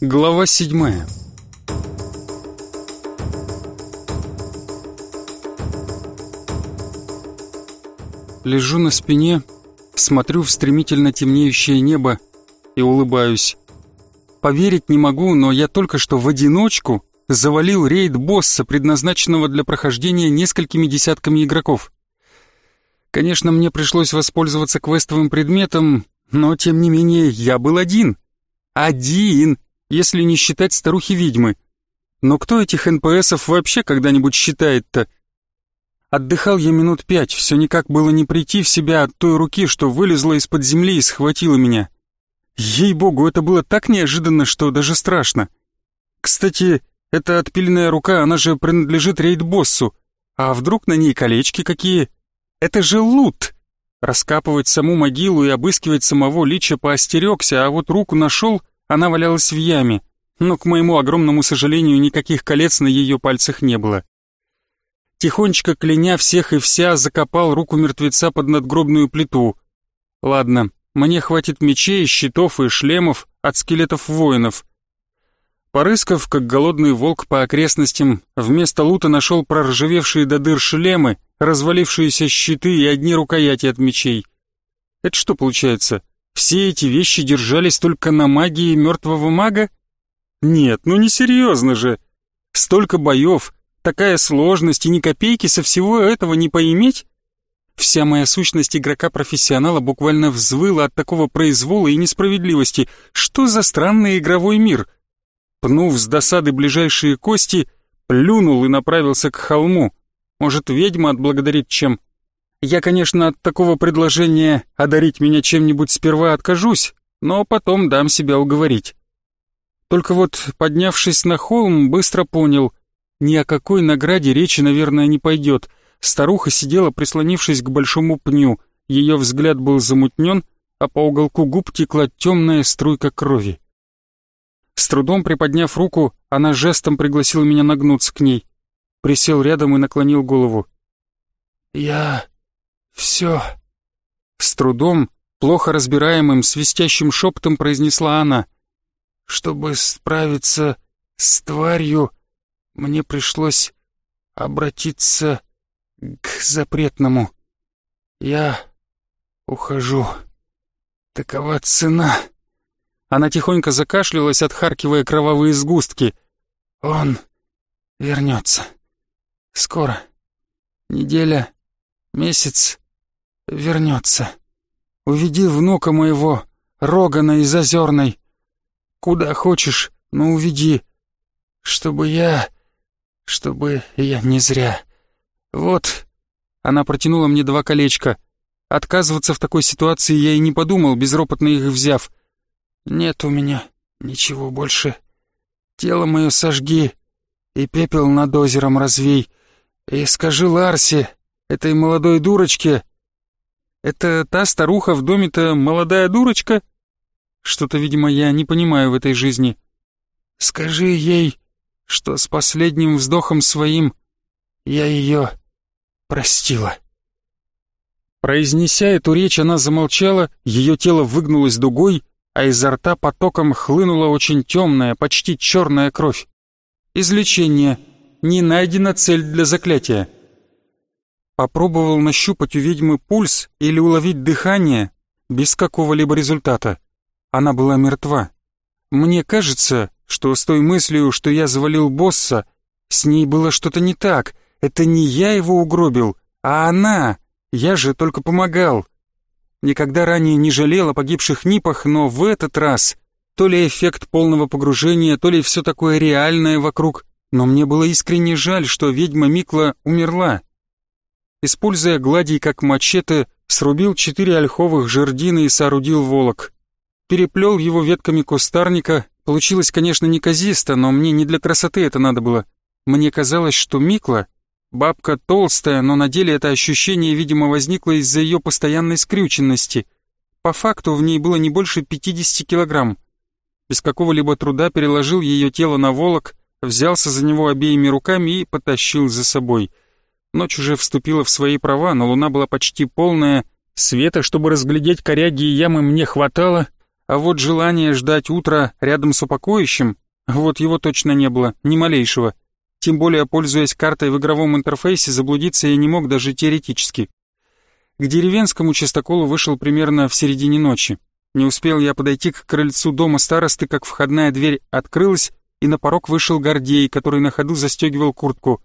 Глава седьмая Лежу на спине, смотрю в стремительно темнеющее небо и улыбаюсь. Поверить не могу, но я только что в одиночку завалил рейд босса, предназначенного для прохождения несколькими десятками игроков. Конечно, мне пришлось воспользоваться квестовым предметом, но тем не менее я был один. Один, если не считать старухи-ведьмы. Но кто этих НПСов вообще когда-нибудь считает-то? Отдыхал я минут пять, все никак было не прийти в себя от той руки, что вылезла из-под земли и схватила меня. Ей-богу, это было так неожиданно, что даже страшно. Кстати, эта отпиленная рука, она же принадлежит рейд-боссу. А вдруг на ней колечки какие? Это же лут! Раскапывать саму могилу и обыскивать самого лича поостерегся, а вот руку нашел, она валялась в яме. Но, к моему огромному сожалению, никаких колец на ее пальцах не было. Тихонечко кляня всех и вся, закопал руку мертвеца под надгробную плиту. Ладно, мне хватит мечей, щитов и шлемов от скелетов воинов. Порыскав, как голодный волк по окрестностям, вместо лута нашел проржавевшие до дыр шлемы, развалившиеся щиты и одни рукояти от мечей. Это что получается? Все эти вещи держались только на магии мертвого мага? Нет, ну не серьезно же. Столько боев, такая сложность и ни копейки со всего этого не поиметь? Вся моя сущность игрока-профессионала буквально взвыла от такого произвола и несправедливости. Что за странный игровой мир? Пнув с досады ближайшие кости, плюнул и направился к холму. Может, ведьма отблагодарит чем? Я, конечно, от такого предложения одарить меня чем-нибудь сперва откажусь, но потом дам себя уговорить. Только вот, поднявшись на холм, быстро понял, ни о какой награде речи, наверное, не пойдет. Старуха сидела, прислонившись к большому пню. Ее взгляд был замутнен, а по уголку губ текла темная струйка крови. С трудом приподняв руку, она жестом пригласила меня нагнуться к ней. Присел рядом и наклонил голову. «Я... все...» С трудом, плохо разбираемым, свистящим шепотом произнесла она. «Чтобы справиться с тварью, мне пришлось обратиться к запретному. Я ухожу. Такова цена. Она тихонько закашлялась, отхаркивая кровавые сгустки. Он вернется. Скоро. Неделя, месяц вернется. Уведи внука моего, Рогана из Озерной. Куда хочешь, но уведи. Чтобы я... Чтобы я не зря «Вот». Она протянула мне два колечка. Отказываться в такой ситуации я и не подумал, безропотно их взяв. «Нет у меня ничего больше. Тело мое сожги и пепел над озером развей. И скажи Ларсе, этой молодой дурочке...» «Это та старуха в доме-то молодая дурочка?» «Что-то, видимо, я не понимаю в этой жизни». «Скажи ей, что с последним вздохом своим я ее простила. Произнеся эту речь, она замолчала, ее тело выгнулось дугой, а изо рта потоком хлынула очень темная, почти черная кровь. Излечение. Не найдена цель для заклятия. Попробовал нащупать у ведьмы пульс или уловить дыхание, без какого-либо результата. Она была мертва. Мне кажется, что с той мыслью, что я завалил босса, с ней было что-то не так — это не я его угробил, а она. Я же только помогал. Никогда ранее не жалел о погибших Нипах, но в этот раз то ли эффект полного погружения, то ли все такое реальное вокруг, но мне было искренне жаль, что ведьма Микла умерла. Используя гладий как мачете, срубил четыре ольховых жердины и соорудил волок. Переплел его ветками кустарника, получилось, конечно, неказисто, но мне не для красоты это надо было. Мне казалось, что Микла Бабка толстая, но на деле это ощущение, видимо, возникло из-за ее постоянной скрюченности. По факту в ней было не больше 50 килограмм. Без какого-либо труда переложил ее тело на волок, взялся за него обеими руками и потащил за собой. Ночь уже вступила в свои права, но луна была почти полная, света, чтобы разглядеть коряги и ямы, мне хватало, А вот желание ждать утра рядом с упокоищем, вот его точно не было, ни малейшего. Тем более, пользуясь картой в игровом интерфейсе, заблудиться я не мог даже теоретически. К деревенскому частоколу вышел примерно в середине ночи. Не успел я подойти к крыльцу дома старосты, как входная дверь открылась, и на порог вышел Гордей, который на ходу застегивал куртку.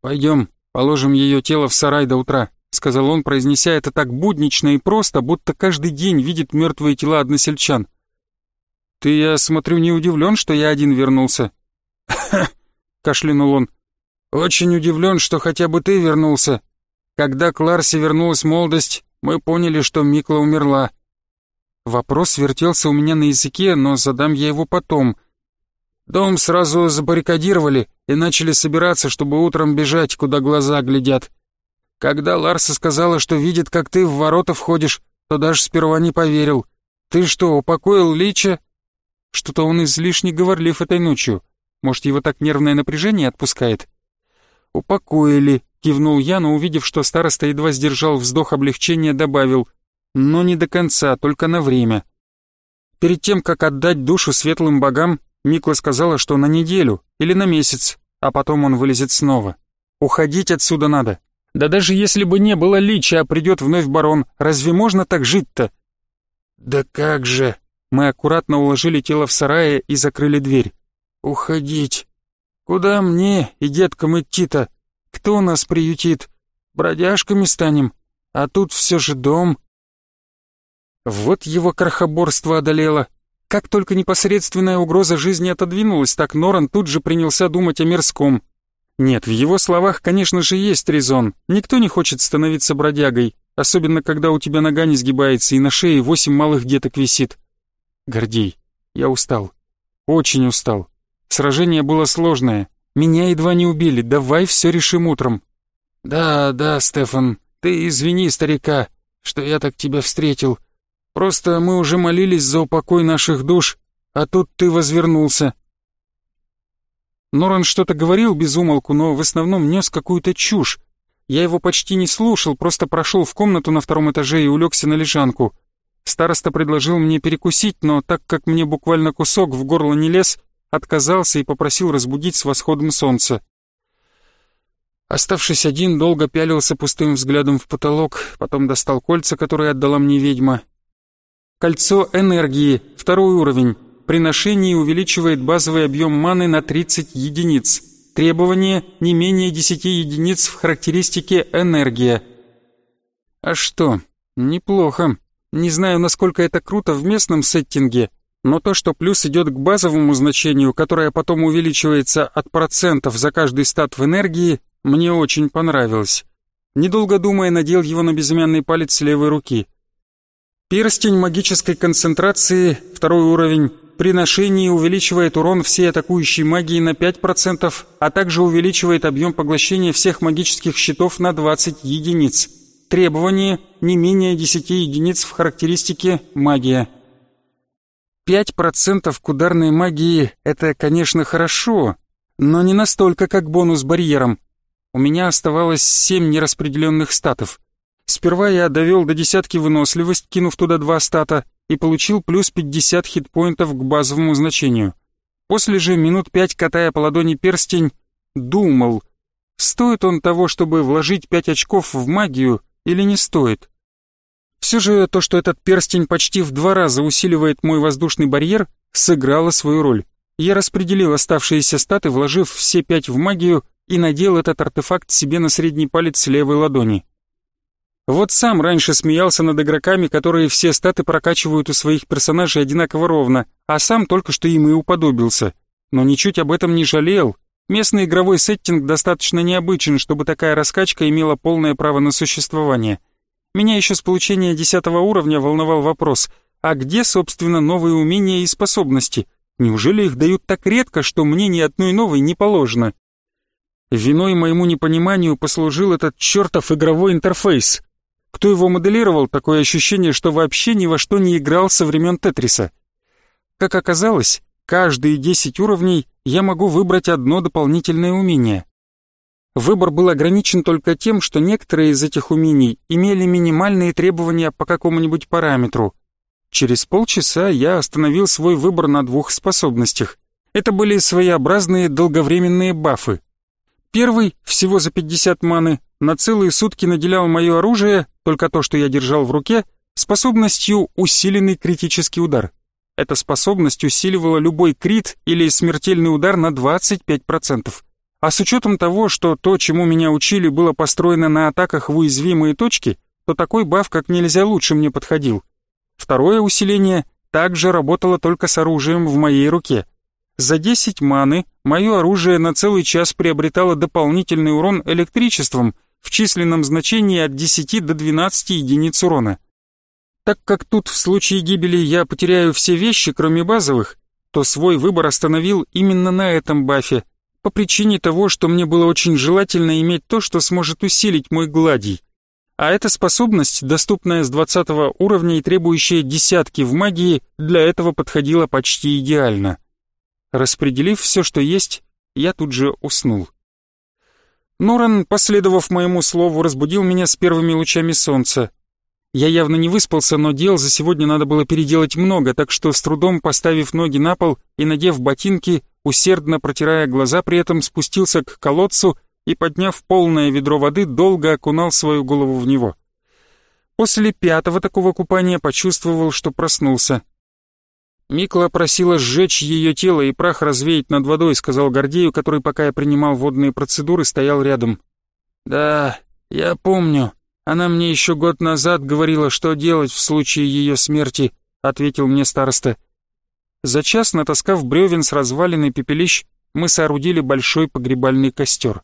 «Пойдем, положим ее тело в сарай до утра», — сказал он, произнеся это так буднично и просто, будто каждый день видит мертвые тела односельчан. «Ты, я смотрю, не удивлен, что я один вернулся?» Кашлянул он. «Очень удивлен, что хотя бы ты вернулся. Когда к Ларсе вернулась молодость, мы поняли, что Микла умерла». Вопрос вертелся у меня на языке, но задам я его потом. Дом сразу забаррикадировали и начали собираться, чтобы утром бежать, куда глаза глядят. Когда Ларса сказала, что видит, как ты в ворота входишь, то даже сперва не поверил. Ты что, упокоил Лича? Что-то он излишне говорлив этой ночью. Может, его так нервное напряжение отпускает? Упокоили, кивнул я, но увидев, что староста едва сдержал вздох облегчения, добавил — но не до конца, только на время. Перед тем, как отдать душу светлым богам, Микла сказала, что на неделю или на месяц, а потом он вылезет снова. Уходить отсюда надо. Да даже если бы не было лича, а придет вновь барон, разве можно так жить-то? Да как же! Мы аккуратно уложили тело в сарае и закрыли дверь. Уходить. Куда мне и деткам идти-то? Кто нас приютит? Бродяжками станем. А тут все же дом, вот его крохоборство одолело. Как только непосредственная угроза жизни отодвинулась, так Норан тут же принялся думать о мирском. Нет, в его словах, конечно же, есть резон. Никто не хочет становиться бродягой, особенно когда у тебя нога не сгибается и на шее восемь малых деток висит. Гордей, я устал. Очень устал. Сражение было сложное. Меня едва не убили, давай все решим утром. Да, да, Стефан, ты извини старика, что я так тебя встретил. Просто мы уже молились за упокой наших душ, а тут ты возвернулся». Норан что-то говорил без умолку, но в основном нес какую-то чушь. Я его почти не слушал, просто прошел в комнату на втором этаже и улегся на лежанку. Староста предложил мне перекусить, но так как мне буквально кусок в горло не лез, отказался и попросил разбудить с восходом солнца. Оставшись один, долго пялился пустым взглядом в потолок, потом достал кольца, которые отдала мне ведьма, Кольцо энергии, второй уровень. При ношении увеличивает базовый объем маны на 30 единиц. Требование не менее 10 единиц в характеристике энергия. А что? Неплохо. Не знаю, насколько это круто в местном сеттинге, но то, что плюс идет к базовому значению, которое потом увеличивается от процентов за каждый стат в энергии, мне очень понравилось. Недолго думая, надел его на безымянный палец левой руки – Перстень магической концентрации, второй уровень, при ношении увеличивает урон всей атакующей магии на 5%, а также увеличивает объем поглощения всех магических щитов на 20 единиц. Требование не менее 10 единиц в характеристике магия. 5% к ударной магии – это, конечно, хорошо, но не настолько, как бонус барьером. У меня оставалось 7 нераспределенных статов – Сперва я довел до десятки выносливость, кинув туда два стата, и получил плюс 50 хитпоинтов к базовому значению. После же, минут пять катая по ладони перстень, думал, стоит он того, чтобы вложить пять очков в магию или не стоит. Все же то, что этот перстень почти в два раза усиливает мой воздушный барьер, сыграло свою роль. Я распределил оставшиеся статы, вложив все пять в магию и надел этот артефакт себе на средний палец левой ладони. Вот сам раньше смеялся над игроками, которые все статы прокачивают у своих персонажей одинаково ровно, а сам только что им и уподобился. Но ничуть об этом не жалел. Местный игровой сеттинг достаточно необычен, чтобы такая раскачка имела полное право на существование. Меня еще с получения десятого уровня волновал вопрос, а где, собственно, новые умения и способности? Неужели их дают так редко, что мне ни одной новой не положено? Виной моему непониманию послужил этот чертов игровой интерфейс. Кто его моделировал, такое ощущение, что вообще ни во что не играл со времен Тетриса. Как оказалось, каждые 10 уровней я могу выбрать одно дополнительное умение. Выбор был ограничен только тем, что некоторые из этих умений имели минимальные требования по какому-нибудь параметру. Через полчаса я остановил свой выбор на двух способностях. Это были своеобразные долговременные бафы. Первый, всего за 50 маны, на целые сутки наделял мое оружие, только то, что я держал в руке, способностью усиленный критический удар. Эта способность усиливала любой крит или смертельный удар на 25%. А с учетом того, что то, чему меня учили, было построено на атаках в уязвимые точки, то такой баф как нельзя лучше мне подходил. Второе усиление также работало только с оружием в моей руке. За 10 маны мое оружие на целый час приобретало дополнительный урон электричеством в численном значении от 10 до 12 единиц урона. Так как тут в случае гибели я потеряю все вещи, кроме базовых, то свой выбор остановил именно на этом бафе, по причине того, что мне было очень желательно иметь то, что сможет усилить мой гладий. А эта способность, доступная с 20 уровня и требующая десятки в магии, для этого подходила почти идеально. Распределив все, что есть, я тут же уснул. Норан, последовав моему слову, разбудил меня с первыми лучами солнца. Я явно не выспался, но дел за сегодня надо было переделать много, так что с трудом поставив ноги на пол и надев ботинки, усердно протирая глаза, при этом спустился к колодцу и, подняв полное ведро воды, долго окунал свою голову в него. После пятого такого купания почувствовал, что проснулся. Микла просила сжечь ее тело и прах развеять над водой, сказал Гордею, который, пока я принимал водные процедуры, стоял рядом. «Да, я помню», она мне еще год назад говорила, что делать в случае ее смерти, ответил мне староста. За час, натаскав бревен с развалиной пепелищ, мы соорудили большой погребальный костер.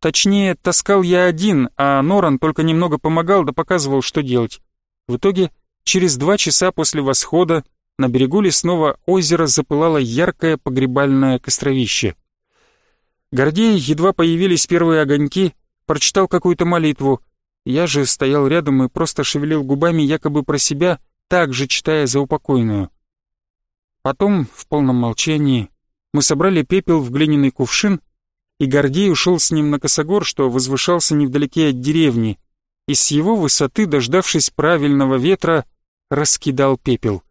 Точнее, таскал я один, а Норан только немного помогал да показывал, что делать. В итоге, через два часа после восхода на берегу лесного озера запылало яркое погребальное костровище. Гордей, едва появились первые огоньки, прочитал какую-то молитву, я же стоял рядом и просто шевелил губами якобы про себя, также читая за упокойную. Потом, в полном молчании, мы собрали пепел в глиняный кувшин, и Гордей ушел с ним на косогор, что возвышался невдалеке от деревни, и с его высоты, дождавшись правильного ветра, раскидал пепел.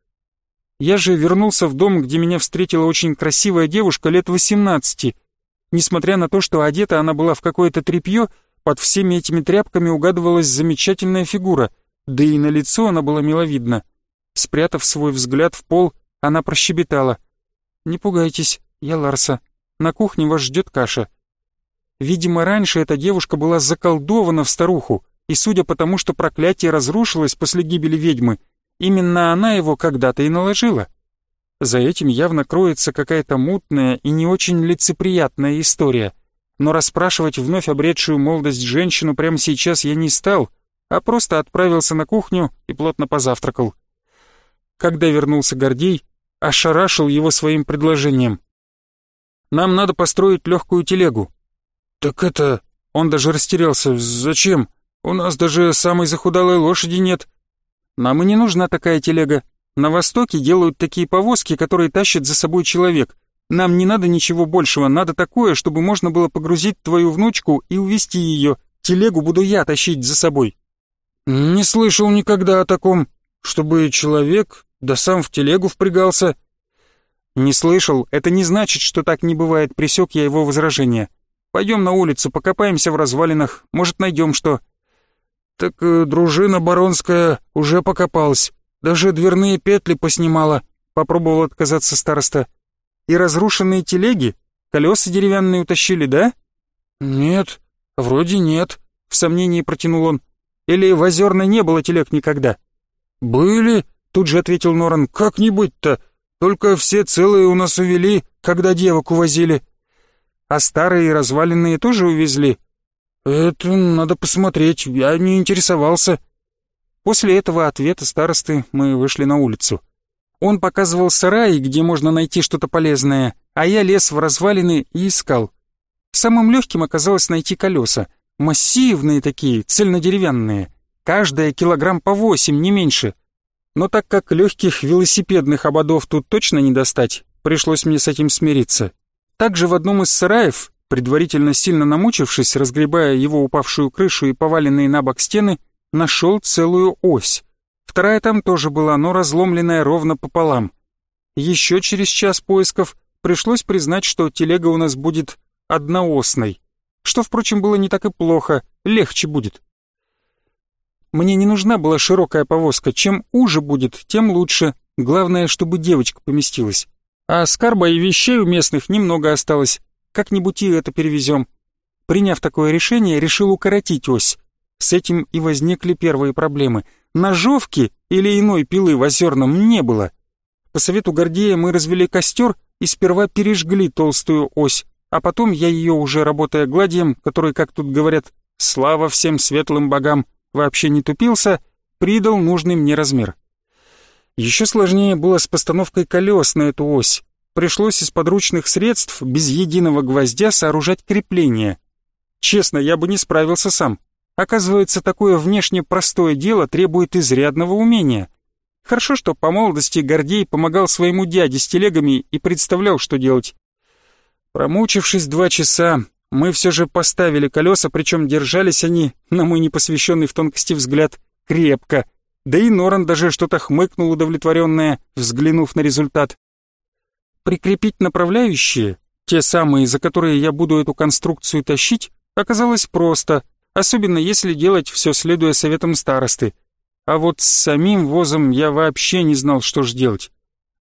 Я же вернулся в дом, где меня встретила очень красивая девушка лет восемнадцати. Несмотря на то, что одета она была в какое-то тряпье, под всеми этими тряпками угадывалась замечательная фигура, да и на лицо она была миловидна. Спрятав свой взгляд в пол, она прощебетала. «Не пугайтесь, я Ларса. На кухне вас ждет каша». Видимо, раньше эта девушка была заколдована в старуху, и судя по тому, что проклятие разрушилось после гибели ведьмы, именно она его когда-то и наложила. За этим явно кроется какая-то мутная и не очень лицеприятная история — но расспрашивать вновь обретшую молодость женщину прямо сейчас я не стал, а просто отправился на кухню и плотно позавтракал. Когда вернулся Гордей, ошарашил его своим предложением. «Нам надо построить легкую телегу». «Так это...» Он даже растерялся. «Зачем? У нас даже самой захудалой лошади нет». «Нам и не нужна такая телега. На Востоке делают такие повозки, которые тащит за собой человек. Нам не надо ничего большего, надо такое, чтобы можно было погрузить твою внучку и увезти ее. Телегу буду я тащить за собой». «Не слышал никогда о таком, чтобы человек, да сам в телегу впрягался». «Не слышал, это не значит, что так не бывает», — пресек я его возражение. «Пойдем на улицу, покопаемся в развалинах, может, найдем что». «Так э, дружина баронская уже покопалась, даже дверные петли поснимала», — попробовал отказаться староста. И разрушенные телеги? Колеса деревянные утащили, да?» «Нет, вроде нет», — в сомнении протянул он. «Или в Озерной не было телег никогда?» «Были», — тут же ответил Норан. «Как не быть-то? Только все целые у нас увели, когда девок увозили». «А старые разваленные тоже увезли?» «Это надо посмотреть, я не интересовался». После этого ответа старосты мы вышли на улицу. Он показывал сараи, где можно найти что-то полезное, а я лез в развалины и искал. Самым легким оказалось найти колеса. Массивные такие, цельнодеревянные. Каждая килограмм по восемь, не меньше. Но так как легких велосипедных ободов тут точно не достать, пришлось мне с этим смириться. Также в одном из сараев, предварительно сильно намучившись, разгребая его упавшую крышу и поваленные на бок стены, нашел целую ось Вторая там тоже была, но разломленная ровно пополам. Еще через час поисков пришлось признать, что телега у нас будет одноосной, что, впрочем, было не так и плохо, легче будет. Мне не нужна была широкая повозка, чем уже будет, тем лучше, главное, чтобы девочка поместилась. А скарба и вещей у местных немного осталось, как-нибудь и это перевезем. Приняв такое решение, решил укоротить ось. С этим и возникли первые проблемы. Ножовки или иной пилы в озерном не было. По совету Гордея мы развели костер и сперва пережгли толстую ось, а потом я ее уже работая гладием, который, как тут говорят, слава всем светлым богам, вообще не тупился, придал нужный мне размер. Еще сложнее было с постановкой колес на эту ось. Пришлось из подручных средств без единого гвоздя сооружать крепление. Честно, я бы не справился сам. Оказывается, такое внешне простое дело требует изрядного умения. Хорошо, что по молодости Гордей помогал своему дяде с телегами и представлял, что делать. Промучившись два часа, мы все же поставили колеса, причем держались они, на мой непосвященный в тонкости взгляд, крепко. Да и Норан даже что-то хмыкнул удовлетворенное, взглянув на результат. Прикрепить направляющие, те самые, за которые я буду эту конструкцию тащить, оказалось просто, особенно если делать все следуя советам старосты. А вот с самим возом я вообще не знал, что ж делать.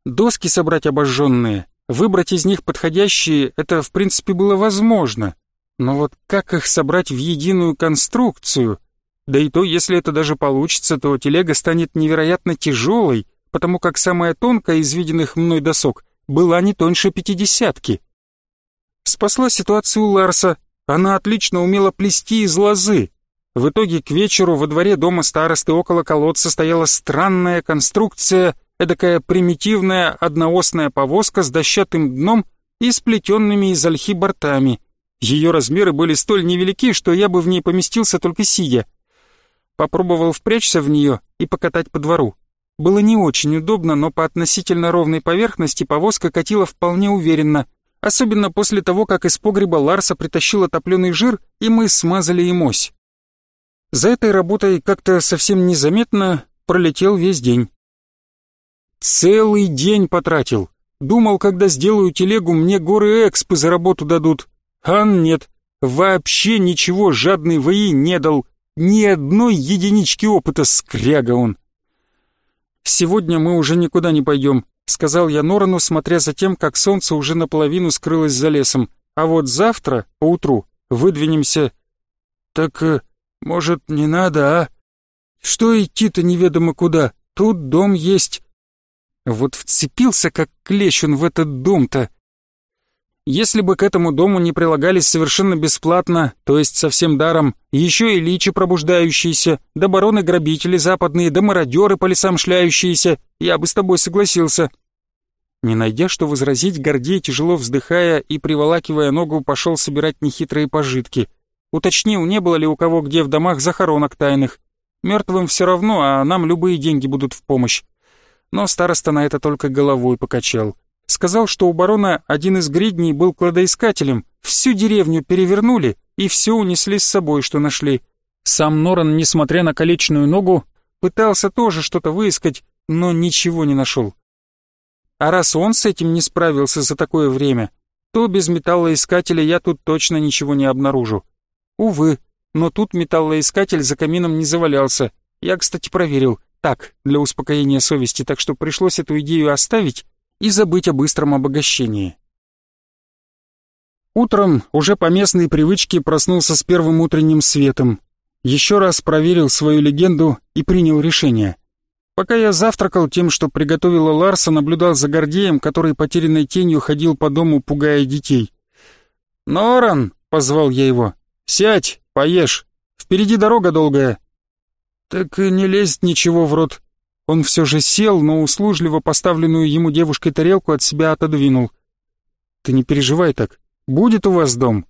Доски собрать обожженные, Выбрать из них подходящие — это в принципе было возможно. Но вот как их собрать в единую конструкцию? Да и то, если это даже получится, то телега станет невероятно тяжелой, потому как самая тонкая из виденных мной досок была не тоньше пятидесятки. Спасла ситуацию Ларса, она отлично умела плести из лозы. В итоге к вечеру во дворе дома старосты около колодца стояла странная конструкция эдакая примитивная одноосная повозка с дощатым дном и сплетенными из ольхи бортами. Ее размеры были столь невелики, что я бы в ней поместился только сидя. Попробовал впрячься в нее и покатать по двору. Было не очень удобно, но по относительно ровной поверхности повозка катила вполне уверенно, особенно после того, как из погреба Ларса притащила топленый жир, и мы смазали им ось. За этой работой как-то совсем незаметно пролетел весь день. Целый день потратил. Думал, когда сделаю телегу, мне горы экспы за работу дадут. А нет, вообще ничего жадный ВИ не дал. Ни одной единички опыта, скряга он. «Сегодня мы уже никуда не пойдем», — сказал я Норану, смотря за тем, как солнце уже наполовину скрылось за лесом. «А вот завтра, поутру, выдвинемся». «Так, э, может, не надо, а? Что идти-то неведомо куда? Тут дом есть». Вот вцепился как клещ он в этот дом-то. Если бы к этому дому не прилагались совершенно бесплатно, то есть совсем даром, еще и личи пробуждающиеся, да бароны-грабители западные, да мародеры по лесам шляющиеся, я бы с тобой согласился. Не найдя что возразить, Гордей, тяжело вздыхая и приволакивая ногу, пошел собирать нехитрые пожитки. Уточнил, не было ли у кого где в домах захоронок тайных. Мертвым все равно, а нам любые деньги будут в помощь но староста на это только головой покачал. Сказал, что у барона один из гридней был кладоискателем, всю деревню перевернули и все унесли с собой, что нашли. Сам Норан, несмотря на колечную ногу, пытался тоже что-то выискать, но ничего не нашел. А раз он с этим не справился за такое время, то без металлоискателя я тут точно ничего не обнаружу. Увы, но тут металлоискатель за камином не завалялся. Я, кстати, проверил так, для успокоения совести, так что пришлось эту идею оставить и забыть о быстром обогащении. Утром, уже по местной привычке, проснулся с первым утренним светом. Еще раз проверил свою легенду и принял решение. Пока я завтракал тем, что приготовила Ларса, наблюдал за Гордеем, который потерянной тенью ходил по дому, пугая детей. «Норан!» — позвал я его. «Сядь, поешь. Впереди дорога долгая. «Так и не лезет ничего в рот». Он все же сел, но услужливо поставленную ему девушкой тарелку от себя отодвинул. «Ты не переживай так. Будет у вас дом».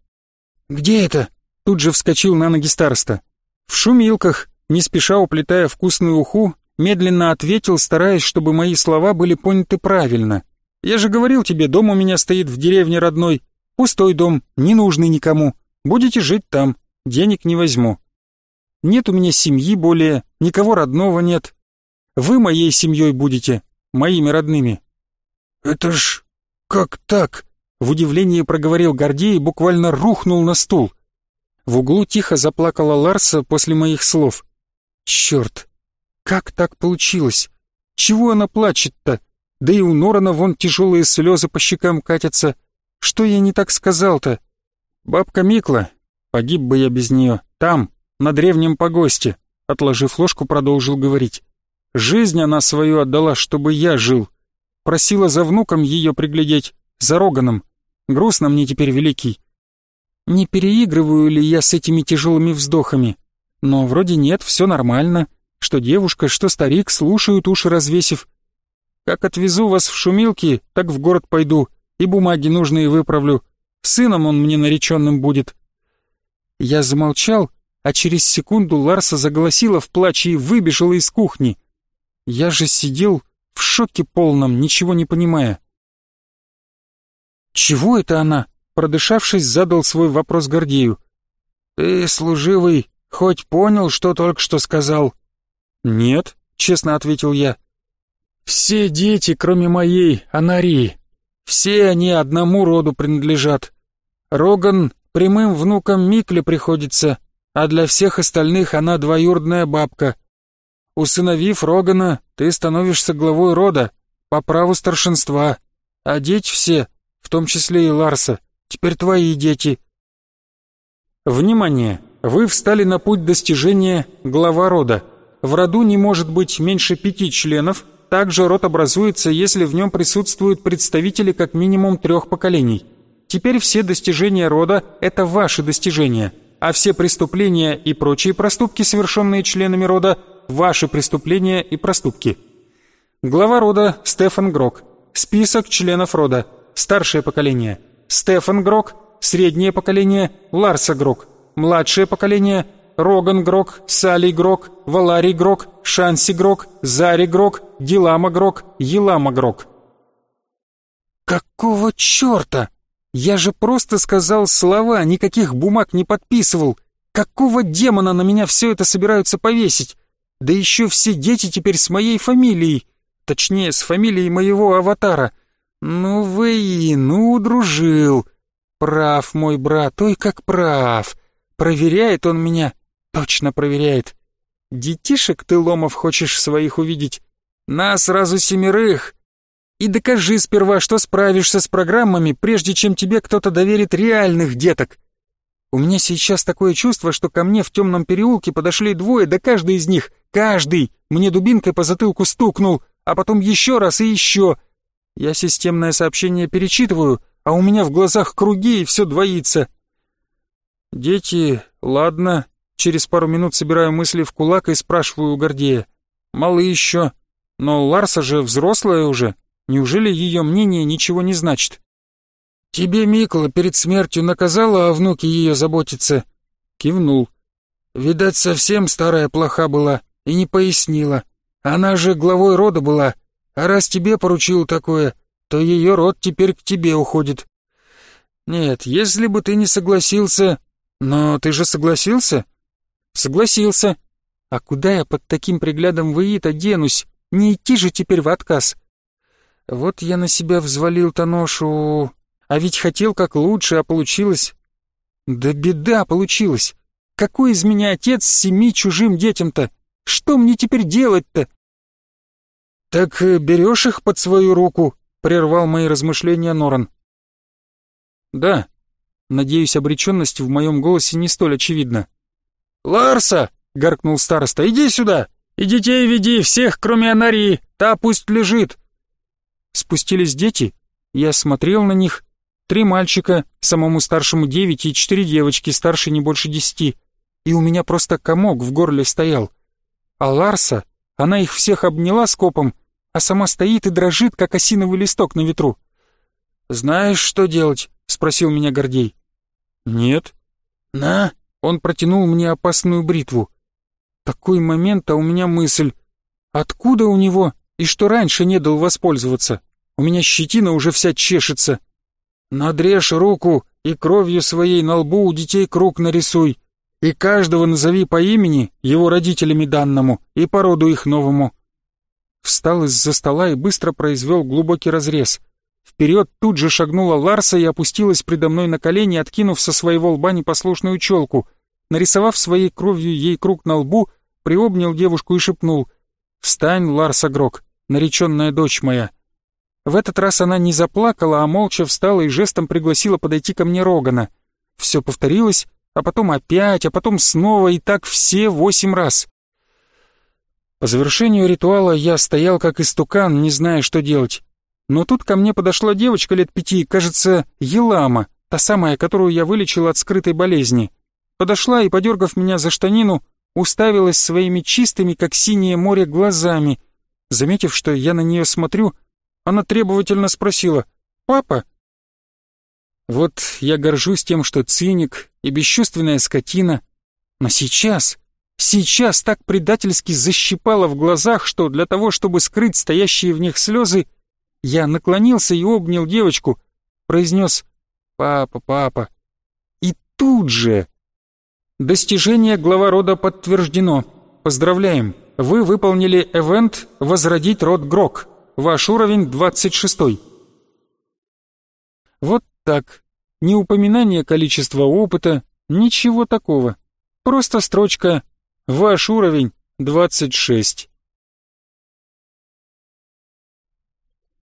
«Где это?» Тут же вскочил на ноги староста. «В шумилках», не спеша уплетая вкусную уху, медленно ответил, стараясь, чтобы мои слова были поняты правильно. «Я же говорил тебе, дом у меня стоит в деревне родной. Пустой дом, не нужный никому. Будете жить там, денег не возьму». Нет у меня семьи более, никого родного нет. Вы моей семьей будете, моими родными». «Это ж как так?» В удивлении проговорил Гордей и буквально рухнул на стул. В углу тихо заплакала Ларса после моих слов. «Черт! Как так получилось? Чего она плачет-то? Да и у Норана вон тяжелые слезы по щекам катятся. Что я не так сказал-то? Бабка Микла, погиб бы я без нее, там, на древнем погосте», отложив ложку, продолжил говорить. «Жизнь она свою отдала, чтобы я жил. Просила за внуком ее приглядеть, за Роганом. Грустно мне теперь, Великий. Не переигрываю ли я с этими тяжелыми вздохами? Но вроде нет, все нормально. Что девушка, что старик слушают уши развесив. Как отвезу вас в шумилки, так в город пойду, и бумаги нужные выправлю. Сыном он мне нареченным будет. Я замолчал, а через секунду Ларса заголосила в плаче и выбежала из кухни. Я же сидел в шоке полном, ничего не понимая. «Чего это она?» Продышавшись, задал свой вопрос Гордею. «Ты, служивый, хоть понял, что только что сказал?» «Нет», — честно ответил я. «Все дети, кроме моей, Анарии, все они одному роду принадлежат. Роган прямым внуком Микле приходится, а для всех остальных она двоюродная бабка. Усыновив Рогана, ты становишься главой рода, по праву старшинства, а дети все в том числе и Ларса. Теперь твои дети». Внимание! Вы встали на путь достижения глава рода. В роду не может быть меньше пяти членов, также род образуется, если в нем присутствуют представители как минимум трех поколений. Теперь все достижения рода – это ваши достижения, а все преступления и прочие проступки, совершенные членами рода – ваши преступления и проступки. Глава рода – Стефан Грок. Список членов рода – старшее поколение, Стефан Грок, среднее поколение, Ларса Грок, младшее поколение, Роган Грок, Салли Грок, Валарий Грок, Шанси Грок, Зари Грок, Дилама Грок, Елама Грок. «Какого черта? Я же просто сказал слова, никаких бумаг не подписывал. Какого демона на меня все это собираются повесить? Да еще все дети теперь с моей фамилией, точнее, с фамилией моего аватара». «Ну вы, ну, дружил. Прав мой брат, ой, как прав. Проверяет он меня, точно проверяет. Детишек ты, Ломов, хочешь своих увидеть? На сразу семерых. И докажи сперва, что справишься с программами, прежде чем тебе кто-то доверит реальных деток. У меня сейчас такое чувство, что ко мне в темном переулке подошли двое, да каждый из них, каждый, мне дубинкой по затылку стукнул, а потом еще раз и еще, я системное сообщение перечитываю, а у меня в глазах круги и все двоится. Дети, ладно. Через пару минут собираю мысли в кулак и спрашиваю у Гордея. Мало еще. Но Ларса же взрослая уже. Неужели ее мнение ничего не значит? «Тебе Микола перед смертью наказала о внуке ее заботиться?» Кивнул. «Видать, совсем старая плоха была и не пояснила. Она же главой рода была, а раз тебе поручил такое, то ее род теперь к тебе уходит. Нет, если бы ты не согласился... Но ты же согласился? Согласился. А куда я под таким приглядом выит оденусь? Не идти же теперь в отказ. Вот я на себя взвалил-то ношу... А ведь хотел как лучше, а получилось... Да беда получилась. Какой из меня отец с семи чужим детям-то? Что мне теперь делать-то? «Так э, берешь их под свою руку?» — прервал мои размышления Норан. «Да». Надеюсь, обреченность в моем голосе не столь очевидна. «Ларса!» — гаркнул староста. «Иди сюда! И детей веди, всех, кроме Анарии! Та пусть лежит!» Спустились дети, я смотрел на них. Три мальчика, самому старшему девять и четыре девочки, старше не больше десяти. И у меня просто комок в горле стоял. А Ларса она их всех обняла скопом, а сама стоит и дрожит, как осиновый листок на ветру. «Знаешь, что делать?» — спросил меня Гордей. «Нет». «На!» — он протянул мне опасную бритву. Такой момент, а у меня мысль. Откуда у него и что раньше не дал воспользоваться? У меня щетина уже вся чешется. Надрежь руку и кровью своей на лбу у детей круг нарисуй и каждого назови по имени, его родителями данному, и по роду их новому. Встал из-за стола и быстро произвел глубокий разрез. Вперед тут же шагнула Ларса и опустилась предо мной на колени, откинув со своего лба непослушную челку. Нарисовав своей кровью ей круг на лбу, приобнял девушку и шепнул «Встань, Ларса Грок, нареченная дочь моя». В этот раз она не заплакала, а молча встала и жестом пригласила подойти ко мне Рогана. Все повторилось, а потом опять, а потом снова, и так все восемь раз. По завершению ритуала я стоял как истукан, не зная, что делать. Но тут ко мне подошла девочка лет пяти, кажется, Елама, та самая, которую я вылечил от скрытой болезни. Подошла и, подергав меня за штанину, уставилась своими чистыми, как синее море, глазами. Заметив, что я на нее смотрю, она требовательно спросила «Папа?». Вот я горжусь тем, что циник и бесчувственная скотина, но сейчас, сейчас так предательски защипала в глазах, что для того, чтобы скрыть стоящие в них слезы, я наклонился и обнял девочку, произнес «Папа, папа». И тут же... Достижение глава рода подтверждено. Поздравляем, вы выполнили эвент «Возродить род Грок». Ваш уровень 26. Вот так. Ни упоминания количества опыта, ничего такого. Просто строчка «Ваш уровень 26».